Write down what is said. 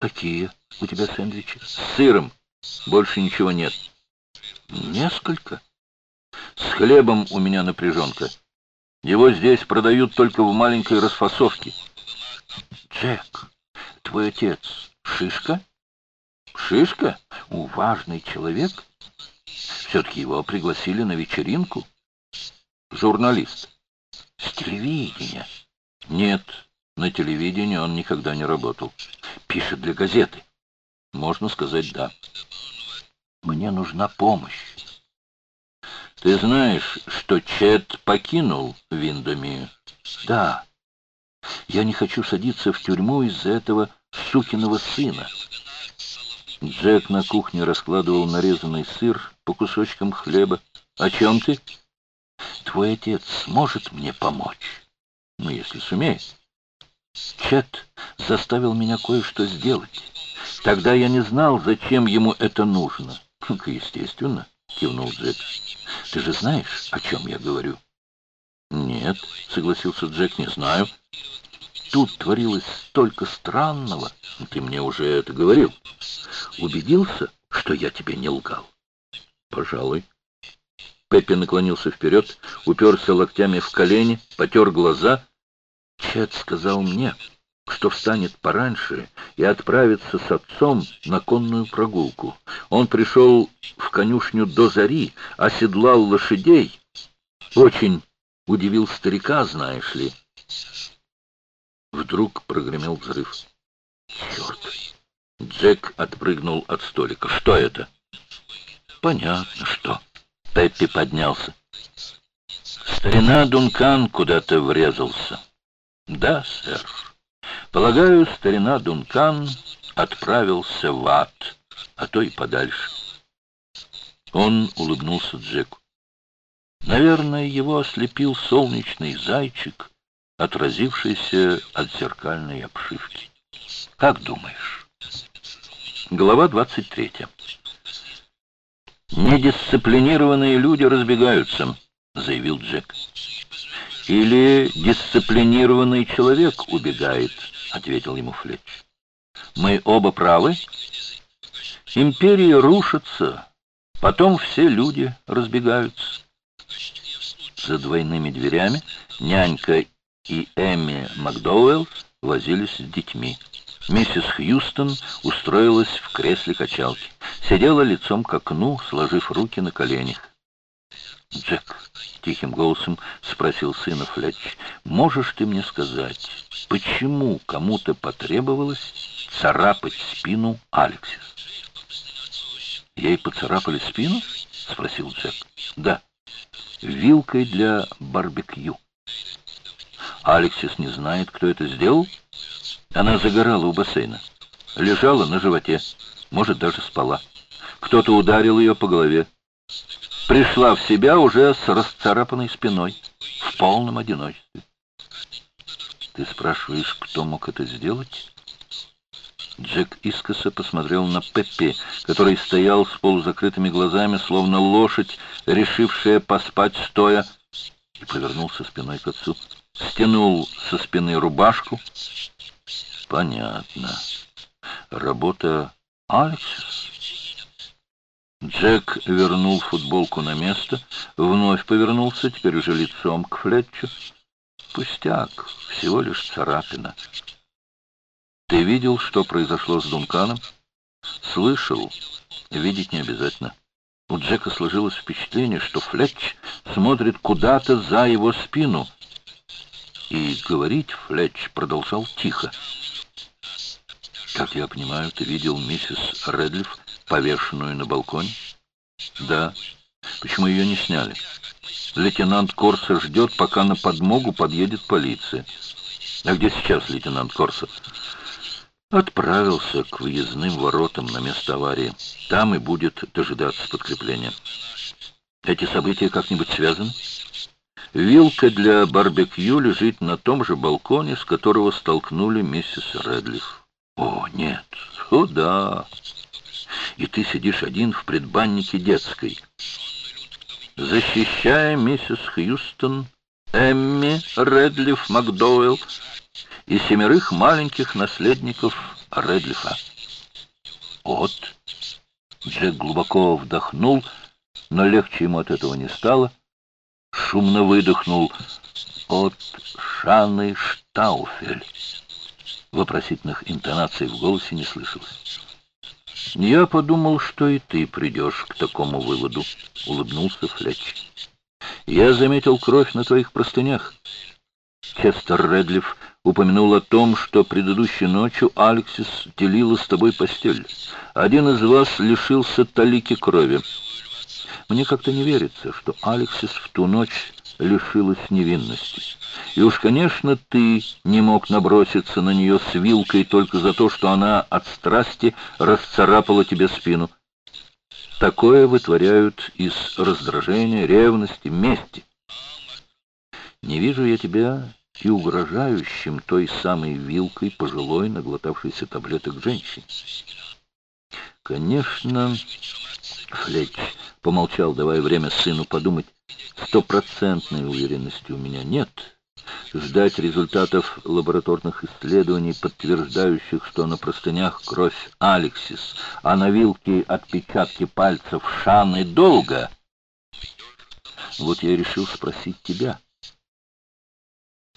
Какие у тебя сэндвичи? С сыром. Больше ничего нет. Несколько? С хлебом у меня напряженка. Его здесь продают только в маленькой расфасовке. Джек, твой отец шишка? Шишка? У, важный человек. Все-таки его пригласили на вечеринку. Журналист. С телевидения. Нет, на телевидении он никогда не работал. Пишет для газеты. Можно сказать «да». Мне нужна помощь. Ты знаешь, что Чет покинул Виндомию? Да. Я не хочу садиться в тюрьму из-за этого сукиного сына. Джек на кухне раскладывал нарезанный сыр по кусочкам хлеба. О чем ты? Твой отец сможет мне помочь? Ну, если сумеет. Чет заставил меня кое-что сделать. Тогда я не знал, зачем ему это нужно. Естественно, кивнул Джек. Ты же знаешь, о чем я говорю? Нет, согласился Джек, не знаю. Тут творилось столько странного. Ты мне уже это говорил. Убедился, что я тебе не лгал? Пожалуй. Пеппи наклонился вперед, уперся локтями в колени, потер глаза. Чет сказал мне, что встанет пораньше и отправится с отцом на конную прогулку. Он пришел в конюшню до зари, оседлал лошадей. Очень удивил старика, знаешь ли. Вдруг прогремел взрыв. Черт! Джек отпрыгнул от столика. Что это? Понятно, что. Пеппи поднялся. Старина Дункан куда-то врезался. Да, сэр. Полагаю, старина Дункан отправился в ад, а то и подальше. Он улыбнулся Джеку. Наверное, его ослепил солнечный зайчик, отразившийся от зеркальной обшивки. Как думаешь? Глава 23. «Недисциплинированные люди разбегаются», — заявил Джек. «Или дисциплинированный человек убегает», — ответил ему Флетч. «Мы оба правы. Империя рушится, потом все люди разбегаются». За двойными дверями нянька и Эмми Макдоуэлл возились с детьми. Миссис Хьюстон устроилась в кресле качалки. Сидела лицом к окну, сложив руки на коленях. «Джек», — тихим голосом спросил сына Флетч, — «можешь ты мне сказать, почему кому-то потребовалось царапать спину Алексис?» «Ей поцарапали спину?» — спросил Джек. «Да, вилкой для барбекю». «Алексис не знает, кто это сделал?» Она загорала у бассейна. Лежала на животе, может, даже спала. Кто-то ударил ее по голове. Пришла в себя уже с расцарапанной спиной, в полном одиночестве. Ты спрашиваешь, кто мог это сделать? Джек искоса посмотрел на Пеппи, который стоял с полузакрытыми глазами, словно лошадь, решившая поспать стоя, и повернулся спиной к отцу. Стянул со спины рубашку, Понятно. Работа Алексис? Джек вернул футболку на место, вновь повернулся, теперь уже лицом к Флетчу. Пустяк, всего лишь царапина. Ты видел, что произошло с Дунканом? Слышал. Видеть не обязательно. У Джека сложилось впечатление, что Флетч смотрит куда-то за его спину. И говорить Флетч продолжал тихо. Как я понимаю, ты видел миссис Редлиф, повешенную на балконе? Да. Почему ее не сняли? Лейтенант Корса ждет, пока на подмогу подъедет полиция. А где сейчас лейтенант Корса? Отправился к выездным воротам на место аварии. Там и будет дожидаться подкрепления. Эти события как-нибудь связаны? Вилка для барбекю лежит на том же балконе, с которого столкнули миссис Редлиф. О, нет, о да. И ты сидишь один в предбаннике детской. Защищая миссис Хьюстон, Эмми, Редлиф, Макдоуэлл и семерых маленьких наследников Редлифа. «От?» Джек глубоко вдохнул, но легче ему от этого не стало. Шумно выдохнул от Шаны Штауфель. Вопросительных интонаций в голосе не слышалось. «Я подумал, что и ты придешь к такому выводу», — улыбнулся Флетч. «Я заметил кровь на твоих простынях». Честер Редлиф упомянул о том, что предыдущей ночью Алексис делила с тобой постель. Один из вас лишился талики крови. Мне как-то не верится, что Алексис в ту ночь лишилась невинности. И уж, конечно, ты не мог наброситься на нее с вилкой только за то, что она от страсти расцарапала тебе спину. Такое вытворяют из раздражения, ревности, мести. Не вижу я тебя и угрожающим той самой вилкой пожилой, наглотавшейся таблеток женщин. Конечно, Флетч помолчал, давая время сыну подумать, стопроцентной уверенности у меня нет. Ждать результатов лабораторных исследований, подтверждающих, что на простынях кровь Алексис, а на вилке отпечатки пальцев Шаны долго. Вот я решил спросить тебя.